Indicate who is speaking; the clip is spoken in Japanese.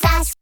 Speaker 1: サス